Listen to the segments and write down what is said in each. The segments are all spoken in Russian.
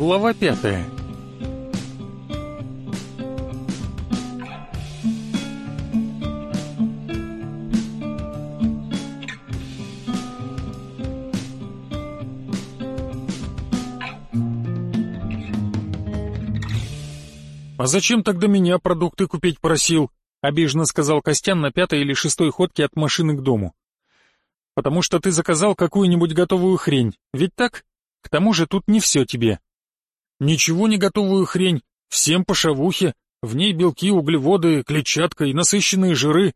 Глава пятая «А зачем тогда меня продукты купить просил?» — обиженно сказал Костян на пятой или шестой ходке от машины к дому. «Потому что ты заказал какую-нибудь готовую хрень, ведь так? К тому же тут не все тебе». «Ничего не готовую хрень, всем по шавухе, в ней белки, углеводы, клетчатка и насыщенные жиры.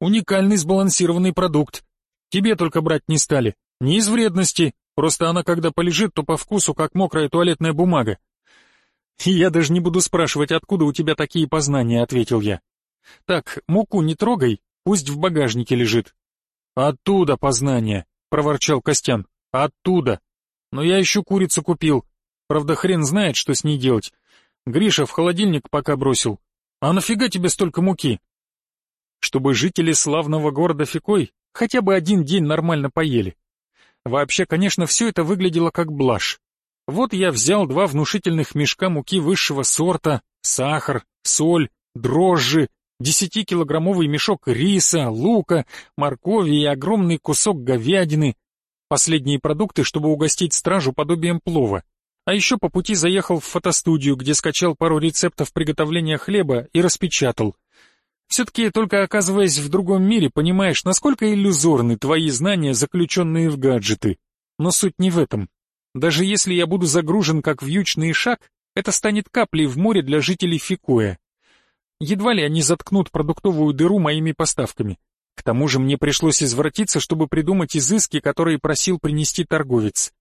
Уникальный сбалансированный продукт. Тебе только брать не стали, не из вредности, просто она когда полежит, то по вкусу как мокрая туалетная бумага. «Я даже не буду спрашивать, откуда у тебя такие познания», — ответил я. «Так, муку не трогай, пусть в багажнике лежит». «Оттуда познания», — проворчал Костян. «Оттуда. Но я еще курицу купил. Правда, хрен знает, что с ней делать. Гриша в холодильник пока бросил. А нафига тебе столько муки?» «Чтобы жители славного города Фикой хотя бы один день нормально поели. Вообще, конечно, все это выглядело как блажь. Вот я взял два внушительных мешка муки высшего сорта, сахар, соль, дрожжи, десятикилограммовый мешок риса, лука, моркови и огромный кусок говядины. Последние продукты, чтобы угостить стражу подобием плова. А еще по пути заехал в фотостудию, где скачал пару рецептов приготовления хлеба и распечатал. Все-таки только оказываясь в другом мире, понимаешь, насколько иллюзорны твои знания, заключенные в гаджеты. Но суть не в этом. Даже если я буду загружен как вьючный шаг, это станет каплей в море для жителей Фикуя. Едва ли они заткнут продуктовую дыру моими поставками. К тому же мне пришлось извратиться, чтобы придумать изыски, которые просил принести торговец.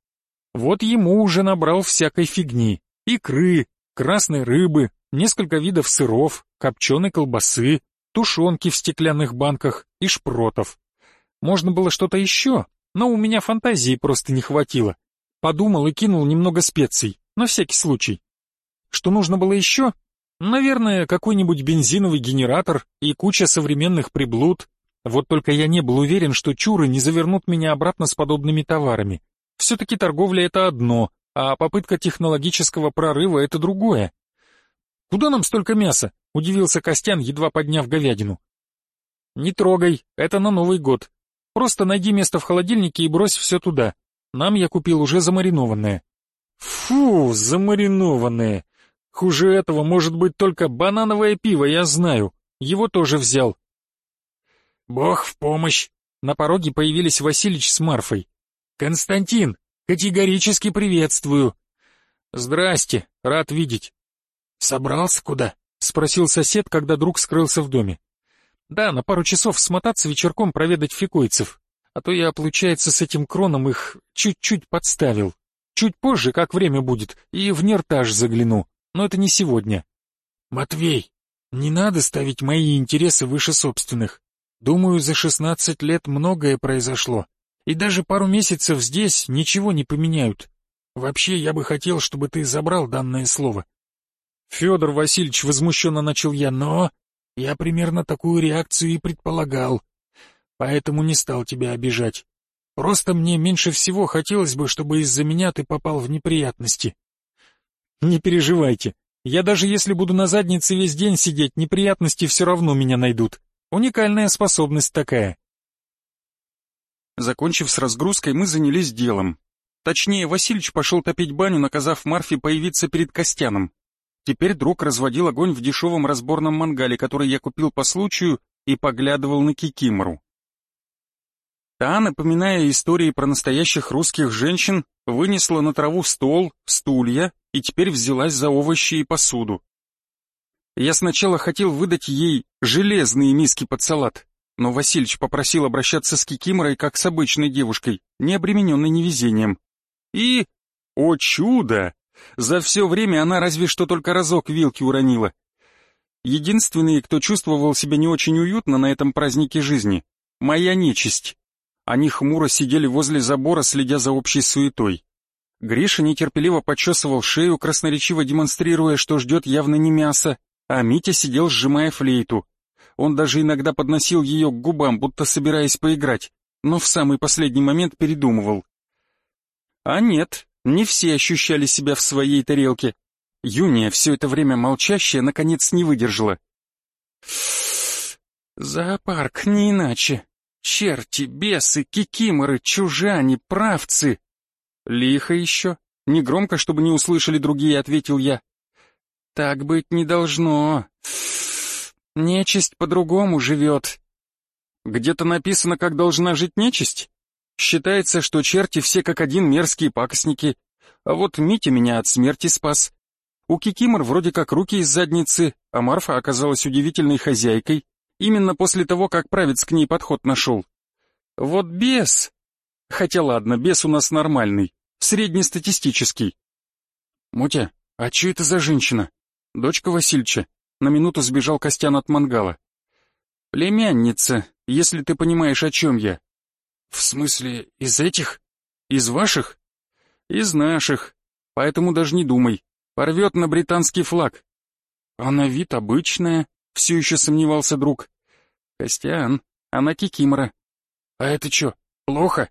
Вот ему уже набрал всякой фигни. Икры, красной рыбы, несколько видов сыров, копченой колбасы, тушенки в стеклянных банках и шпротов. Можно было что-то еще, но у меня фантазии просто не хватило. Подумал и кинул немного специй, на всякий случай. Что нужно было еще? Наверное, какой-нибудь бензиновый генератор и куча современных приблуд. Вот только я не был уверен, что чуры не завернут меня обратно с подобными товарами. Все-таки торговля — это одно, а попытка технологического прорыва — это другое. «Куда нам столько мяса?» — удивился Костян, едва подняв говядину. «Не трогай, это на Новый год. Просто найди место в холодильнике и брось все туда. Нам я купил уже замаринованное. Фу, замаринованное. Хуже этого может быть только банановое пиво, я знаю. Его тоже взял. Бог в помощь. На пороге появились Василич с Марфой. Константин, категорически приветствую. Здрасте, рад видеть. Собрался куда? Спросил сосед, когда друг скрылся в доме. Да, на пару часов смотаться вечерком проведать фикойцев а то я, получается, с этим кроном их чуть-чуть подставил. Чуть позже, как время будет, и в нертаж загляну, но это не сегодня. Матвей, не надо ставить мои интересы выше собственных. Думаю, за шестнадцать лет многое произошло, и даже пару месяцев здесь ничего не поменяют. Вообще, я бы хотел, чтобы ты забрал данное слово. Федор Васильевич возмущенно начал я, но... Я примерно такую реакцию и предполагал поэтому не стал тебя обижать. Просто мне меньше всего хотелось бы, чтобы из-за меня ты попал в неприятности. Не переживайте, я даже если буду на заднице весь день сидеть, неприятности все равно меня найдут. Уникальная способность такая. Закончив с разгрузкой, мы занялись делом. Точнее, Васильич пошел топить баню, наказав Марфе появиться перед Костяном. Теперь друг разводил огонь в дешевом разборном мангале, который я купил по случаю, и поглядывал на Кикимору. Та, напоминая истории про настоящих русских женщин, вынесла на траву стол, стулья и теперь взялась за овощи и посуду. Я сначала хотел выдать ей железные миски под салат, но Васильич попросил обращаться с Кикиморой как с обычной девушкой, не обремененной невезением. И, о чудо, за все время она разве что только разок вилки уронила. Единственный, кто чувствовал себя не очень уютно на этом празднике жизни — моя нечисть. Они хмуро сидели возле забора, следя за общей суетой. Гриша нетерпеливо почесывал шею, красноречиво демонстрируя, что ждет явно не мясо, а Митя сидел, сжимая флейту. Он даже иногда подносил ее к губам, будто собираясь поиграть, но в самый последний момент передумывал. А нет, Не все ощущали себя в своей тарелке. Юния, все это время молчащая, наконец не выдержала. «Зоопарк, не иначе. Черти, бесы, кикиморы, чужане, правцы!» «Лихо еще. Негромко, чтобы не услышали другие», — ответил я. «Так быть не должно. Нечисть по-другому живет». «Где-то написано, как должна жить нечисть?» Считается, что черти все как один мерзкие пакостники. А вот Митя меня от смерти спас. У Кикимор вроде как руки из задницы, а Марфа оказалась удивительной хозяйкой, именно после того, как правец к ней подход нашел. Вот бес... Хотя ладно, бес у нас нормальный, среднестатистический. Мотя, а че это за женщина? Дочка Васильча. На минуту сбежал Костян от мангала. Племянница, если ты понимаешь, о чем я. «В смысле, из этих? Из ваших?» «Из наших. Поэтому даже не думай. Порвет на британский флаг». «А на вид обычная», — все еще сомневался друг. «Костян, она кикимора». «А это что, плохо?»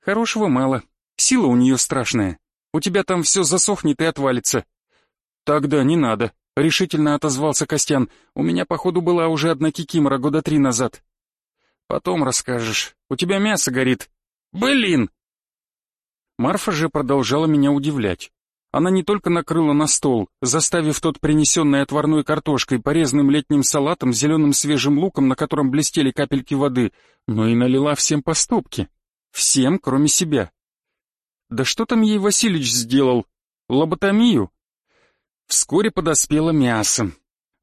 «Хорошего мало. Сила у нее страшная. У тебя там все засохнет и отвалится». «Тогда не надо», — решительно отозвался Костян. «У меня, походу, была уже одна кикимора года три назад». Потом расскажешь. У тебя мясо горит. Блин!» Марфа же продолжала меня удивлять. Она не только накрыла на стол, заставив тот принесенный отварной картошкой, порезанным летним салатом, зеленым свежим луком, на котором блестели капельки воды, но и налила всем по стопке. Всем, кроме себя. Да что там ей Василич сделал? Лоботомию? Вскоре подоспело мясо.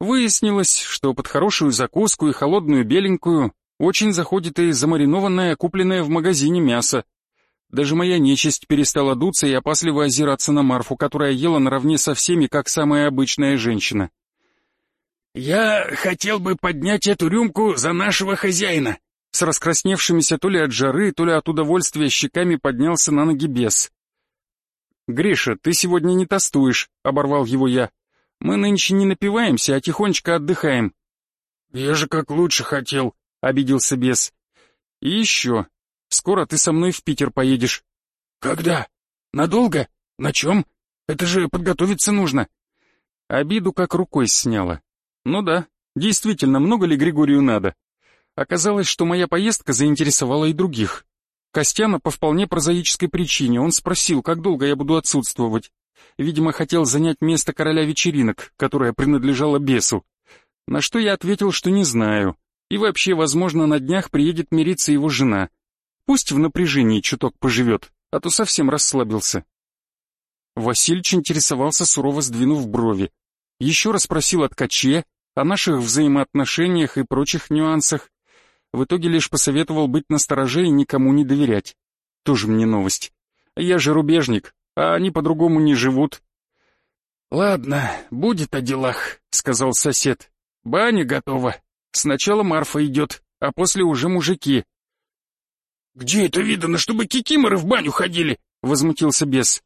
Выяснилось, что под хорошую закуску и холодную беленькую очень заходит и замаринованное, купленное в магазине мясо. Даже моя нечисть перестала дуться и опасливо озираться на Марфу, которая ела наравне со всеми, как самая обычная женщина. «Я хотел бы поднять эту рюмку за нашего хозяина!» С раскрасневшимися то ли от жары, то ли от удовольствия щеками поднялся на ноги бес. «Гриша, ты сегодня не тостуешь», — оборвал его я. «Мы нынче не напиваемся, а тихонечко отдыхаем». «Я же как лучше хотел», — обиделся бес. «И еще. Скоро ты со мной в Питер поедешь». «Когда? Надолго? На чем? Это же подготовиться нужно». Обиду как рукой сняла. «Ну да, действительно, много ли Григорию надо?» Оказалось, что моя поездка заинтересовала и других. Костяна по вполне прозаической причине. Он спросил, как долго я буду отсутствовать. Видимо, хотел занять место короля вечеринок, которое принадлежало бесу. На что я ответил, что не знаю. И вообще, возможно, на днях приедет мириться его жена. Пусть в напряжении чуток поживет, а то совсем расслабился. Васильич интересовался, сурово сдвинув брови. Еще раз спросил о ткаче, о наших взаимоотношениях и прочих нюансах. В итоге лишь посоветовал быть настороже и никому не доверять. Тоже мне новость. Я же рубежник, а они по-другому не живут. «Ладно, будет о делах», — сказал сосед. «Баня готова, Сначала Марфа идет, а после уже мужики. «Где это видано, чтобы кикиморы в баню ходили?» — возмутился бес.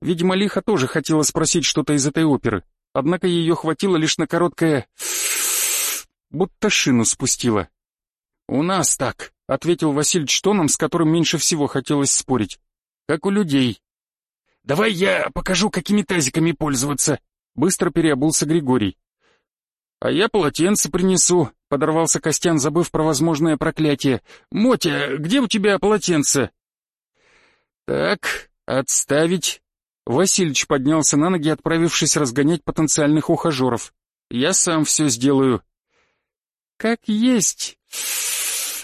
Видимо, Лиха тоже хотела спросить что-то из этой оперы, однако ее хватило лишь на короткое... будто шину спустила. «У нас так», — ответил Васильич тоном, с которым меньше всего хотелось спорить. «Как у людей». «Давай я покажу, какими тазиками пользоваться», — быстро переобулся Григорий. «А я полотенце принесу», — подорвался Костян, забыв про возможное проклятие. «Мотя, где у тебя полотенце?» «Так, отставить». Васильич поднялся на ноги, отправившись разгонять потенциальных ухажеров. «Я сам все сделаю». «Как есть».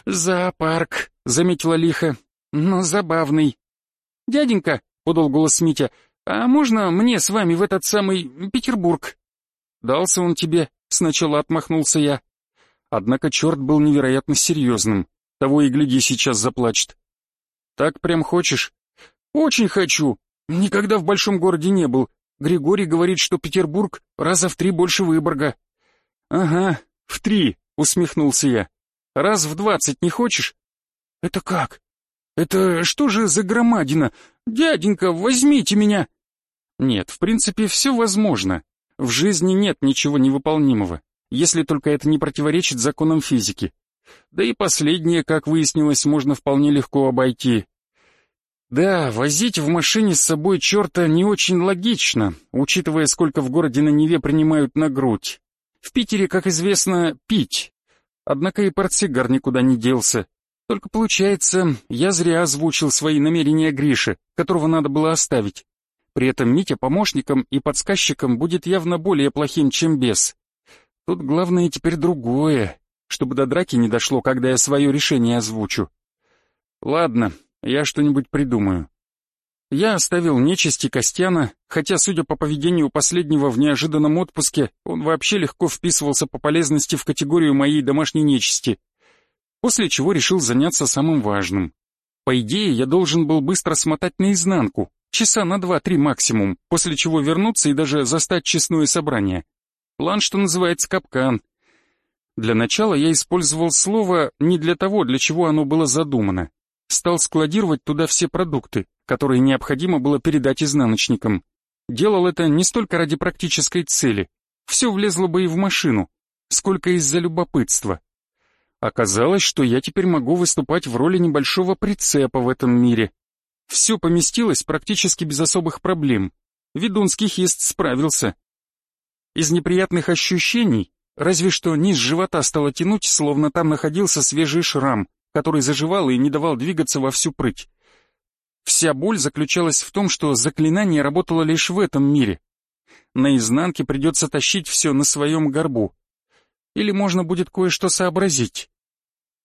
«Зоопарк», — заметила лихо, — «но забавный». «Дяденька», — подал голос Митя, — «а можно мне с вами в этот самый Петербург?» «Дался он тебе», Сначала отмахнулся я. Однако черт был невероятно серьезным. Того и гляди, сейчас заплачет. «Так прям хочешь?» «Очень хочу. Никогда в большом городе не был. Григорий говорит, что Петербург раза в три больше Выборга». «Ага, в три», — усмехнулся я. «Раз в двадцать не хочешь?» «Это как? Это что же за громадина? Дяденька, возьмите меня!» «Нет, в принципе, все возможно. В жизни нет ничего невыполнимого, если только это не противоречит законам физики. Да и последнее, как выяснилось, можно вполне легко обойти. Да, возить в машине с собой черта не очень логично, учитывая, сколько в городе на Неве принимают на грудь. В Питере, как известно, пить. Однако и портсигар никуда не делся. Только получается, я зря озвучил свои намерения Грише, которого надо было оставить. При этом Митя помощником и подсказчиком будет явно более плохим, чем бес. Тут главное теперь другое, чтобы до драки не дошло, когда я свое решение озвучу. Ладно, я что-нибудь придумаю. Я оставил нечисти Костяна, хотя, судя по поведению последнего в неожиданном отпуске, он вообще легко вписывался по полезности в категорию моей домашней нечисти. После чего решил заняться самым важным. По идее, я должен был быстро смотать наизнанку, часа на два-три максимум, после чего вернуться и даже застать честное собрание. План, что называется, капкан. Для начала я использовал слово не для того, для чего оно было задумано стал складировать туда все продукты, которые необходимо было передать изнаночникам. Делал это не столько ради практической цели, все влезло бы и в машину, сколько из-за любопытства. Оказалось, что я теперь могу выступать в роли небольшого прицепа в этом мире. Все поместилось практически без особых проблем. Ведунский хист справился. Из неприятных ощущений, разве что низ живота стало тянуть, словно там находился свежий шрам, который заживал и не давал двигаться во всю прыть. Вся боль заключалась в том, что заклинание работало лишь в этом мире. На изнанке придется тащить все на своем горбу. Или можно будет кое-что сообразить.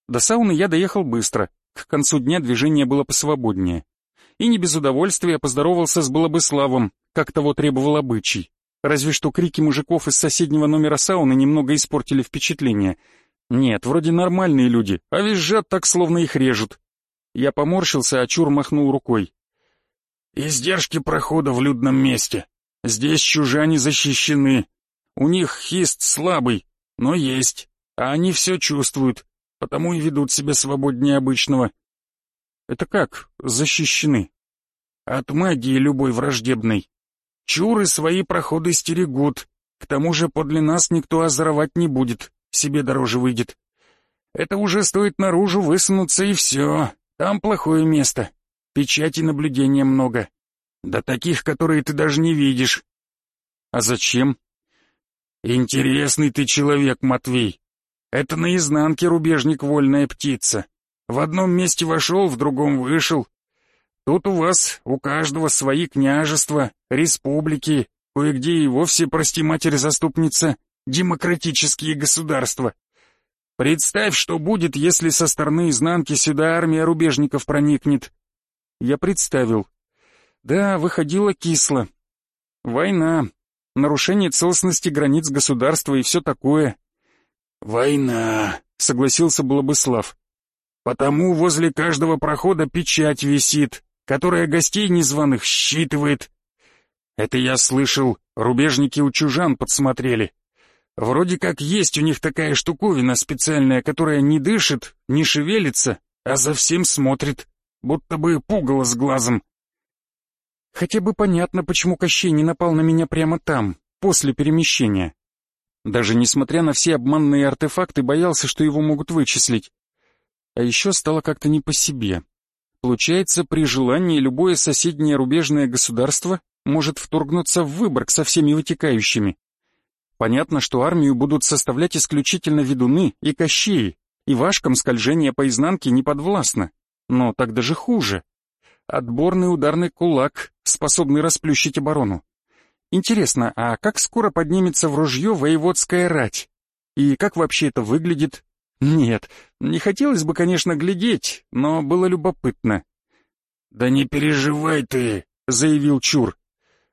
До сауны я доехал быстро, к концу дня движение было посвободнее. И не без удовольствия поздоровался с Балабыславом, как того требовал обычай. Разве что крики мужиков из соседнего номера сауны немного испортили впечатление — нет, вроде нормальные люди, а визжат так, словно их режут. Я поморщился, а Чур махнул рукой. Издержки прохода в людном месте. Здесь чужане защищены. У них хист слабый, но есть, а они все чувствуют, потому и ведут себя свободнее обычного. Это как, защищены? От магии любой враждебной. Чуры свои проходы стерегут, к тому же подле нас никто озоровать не будет себе дороже выйдет. Это уже стоит наружу высунуться и все. Там плохое место. Печати наблюдения много. Да таких, которые ты даже не видишь. А зачем? Интересный ты человек, Матвей. Это наизнанке рубежник вольная птица. В одном месте вошел, в другом вышел. Тут у вас, у каждого свои княжества, республики, кое-где и вовсе, прости матери заступница, демократические государства. Представь, что будет, если со стороны изнанки сюда армия рубежников проникнет. Я представил. Да, выходило кисло. Война, нарушение целостности границ государства и все такое. Война, согласился Балабыслав. Потому возле каждого прохода печать висит, которая гостей незваных считывает. Это я слышал, рубежники у чужан подсмотрели. Вроде как есть у них такая штуковина специальная, которая не дышит, не шевелится, а за всем смотрит, будто бы пугало с глазом. Хотя бы понятно, почему Кощей не напал на меня прямо там, после перемещения. Даже несмотря на все обманные артефакты, боялся, что его могут вычислить. А еще стало как-то не по себе. Получается, при желании любое соседнее рубежное государство может вторгнуться в Выборг со всеми вытекающими. Понятно, что армию будут составлять исключительно ведуны и кощеи, и вашкам скольжение по изнанке не подвластно. Но так даже хуже. Отборный ударный кулак, способный расплющить оборону. Интересно, а как скоро поднимется в ружье воеводская рать? И как вообще это выглядит? Нет, не хотелось бы, конечно, глядеть, но было любопытно. «Да не переживай ты», — заявил Чур.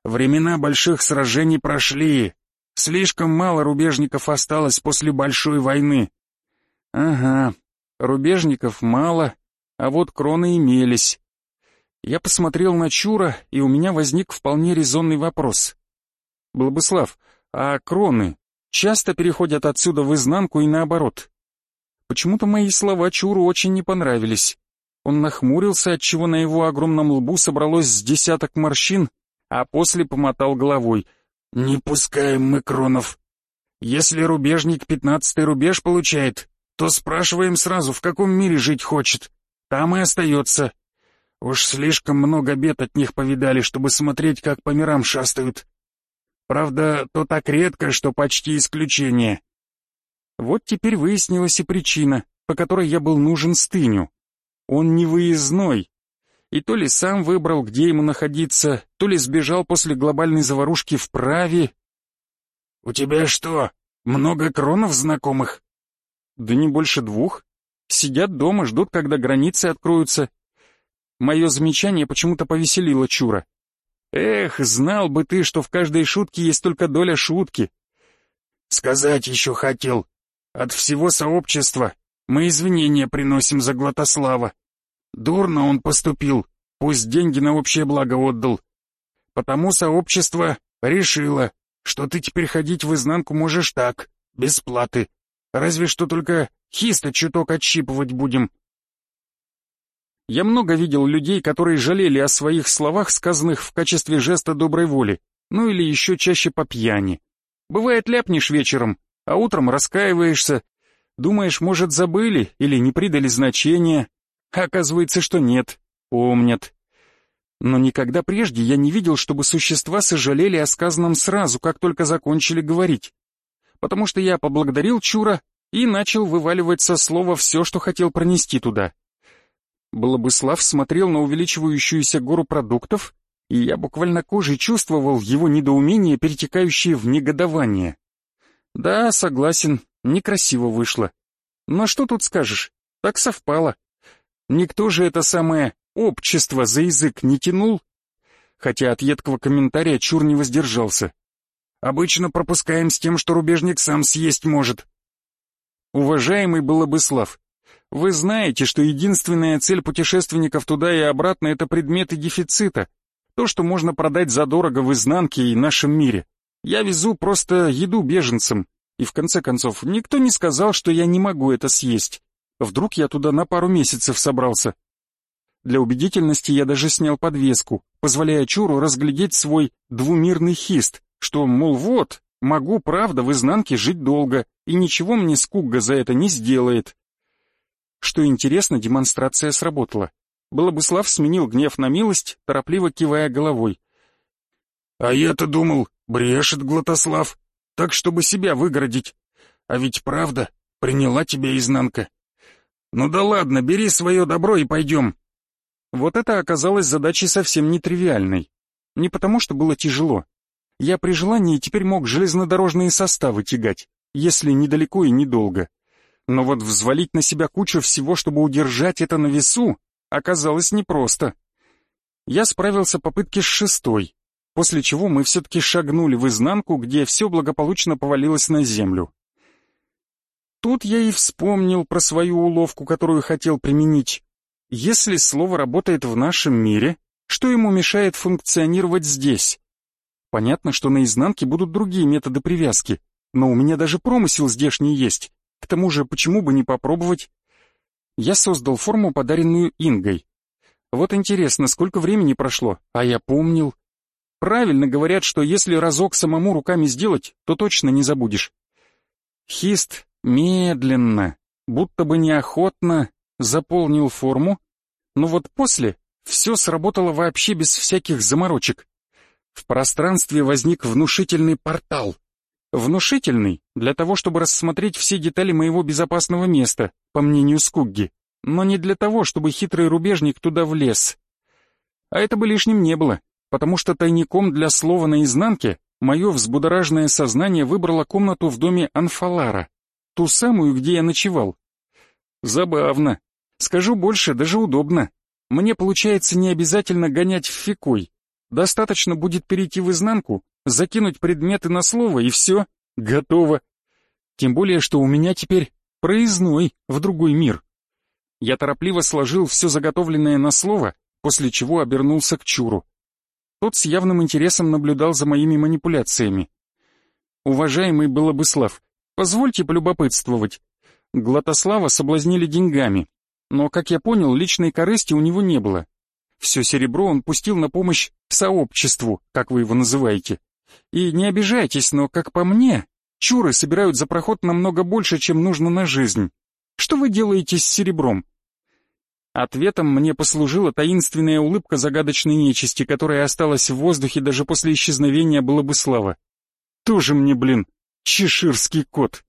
«Времена больших сражений прошли, Слишком мало рубежников осталось после большой войны. Ага, рубежников мало, а вот кроны имелись. Я посмотрел на Чура, и у меня возник вполне резонный вопрос. Благослав, а кроны часто переходят отсюда в изнанку и наоборот? Почему-то мои слова Чуру очень не понравились. Он нахмурился, отчего на его огромном лбу собралось с десяток морщин, а после помотал головой. «Не пускаем мы кронов. Если рубежник пятнадцатый рубеж получает, то спрашиваем сразу, в каком мире жить хочет. Там и остается. Уж слишком много бед от них повидали, чтобы смотреть, как по мирам шастают. Правда, то так редко, что почти исключение. Вот теперь выяснилась и причина, по которой я был нужен стыню. Он не выездной. И то ли сам выбрал, где ему находиться, то ли сбежал после глобальной заварушки в праве. «У тебя что, много кронов знакомых?» «Да не больше двух. Сидят дома, ждут, когда границы откроются». Мое замечание почему-то повеселило Чура. «Эх, знал бы ты, что в каждой шутке есть только доля шутки». «Сказать еще хотел. От всего сообщества мы извинения приносим за Глотослава. Дурно он поступил, пусть деньги на общее благо отдал. Потому сообщество решило, что ты теперь ходить в изнанку можешь так, без платы. Разве что только хиста чуток отщипывать будем. Я много видел людей, которые жалели о своих словах, сказанных в качестве жеста доброй воли, ну или еще чаще по пьяни. Бывает, ляпнешь вечером, а утром раскаиваешься, думаешь, может, забыли или не придали значения, оказывается, что нет, помнят. Но никогда прежде я не видел, чтобы существа сожалели о сказанном сразу, как только закончили говорить. Потому что я поблагодарил Чура и начал вываливать со слова все, что хотел пронести туда. Балабыслав смотрел на увеличивающуюся гору продуктов, и я буквально кожей чувствовал его недоумение, перетекающее в негодование. Да, согласен, некрасиво вышло. Но что тут скажешь, так совпало. Никто же это самое общество за язык не тянул. Хотя от едкого комментария Чур не воздержался. Обычно пропускаем с тем, что рубежник сам съесть может. Уважаемый Балабыслав, вы знаете, что единственная цель путешественников туда и обратно — это предметы дефицита. То, что можно продать задорого в изнанке и нашем мире. Я везу просто еду беженцам, и в конце концов, никто не сказал, что я не могу это съесть. Вдруг я туда на пару месяцев собрался. Для убедительности я даже снял подвеску, позволяя Чуру разглядеть свой двумирный хист, что, мол, вот, могу, правда, в изнанке жить долго, и ничего мне Скугга за это не сделает. Что интересно, демонстрация сработала. Балабыслав сменил гнев на милость, торопливо кивая головой. «А я-то думал, Брешет Глотослав, так, чтобы себя выгородить. А ведь правда, приняла тебя изнанка. Ну да ладно, бери свое добро и пойдем. Вот это оказалось задачей совсем нетривиальной. Не потому, что было тяжело. Я при желании теперь мог железнодорожные составы тягать, если недалеко и недолго. Но вот взвалить на себя кучу всего, чтобы удержать это на весу, оказалось непросто. Я справился попытки с шестой, после чего мы все-таки шагнули в изнанку, где все благополучно повалилось на землю. Тут я и вспомнил про свою уловку, которую хотел применить. Если слово работает в нашем мире, что ему мешает функционировать здесь? Понятно, что на изнанке будут другие методы привязки, но у меня даже промысел здешний есть. К тому же, почему бы не попробовать? Я создал форму, подаренную Ингой. Вот интересно, сколько времени прошло, а я помнил. Правильно говорят, что если разок самому руками сделать, то точно не забудешь. Хист медленно, будто бы неохотно заполнил форму, но вот после все сработало вообще без всяких заморочек. В пространстве возник внушительный портал. Внушительный для того, чтобы рассмотреть все детали моего безопасного места, по мнению Скугги, но не для того, чтобы хитрый рубежник туда влез. А это бы лишним не было потому что тайником для слова наизнанке мое взбудораженное сознание выбрало комнату в доме Анфалара, ту самую, где я ночевал. Забавно. Скажу больше, даже удобно. Мне получается не обязательно гонять в фикой. Достаточно будет перейти в изнанку, закинуть предметы на слово и все, готово. Тем более, что у меня теперь проездной в другой мир. Я торопливо сложил все заготовленное на слово, после чего обернулся к Чуру. Тот с явным интересом наблюдал за моими манипуляциями. «Уважаемый Балабыслав, позвольте полюбопытствовать. Глотослава соблазнили деньгами, но, как я понял, личной корысти у него не было. Все серебро он пустил на помощь сообществу, как вы его называете. И не обижайтесь, но, как по мне, чуры собирают за проход намного больше, чем нужно на жизнь. Что вы делаете с серебром?» Ответом мне послужила таинственная улыбка загадочной нечисти, которая осталась в воздухе даже после исчезновения было бы слава. Тоже мне, блин, чеширский кот.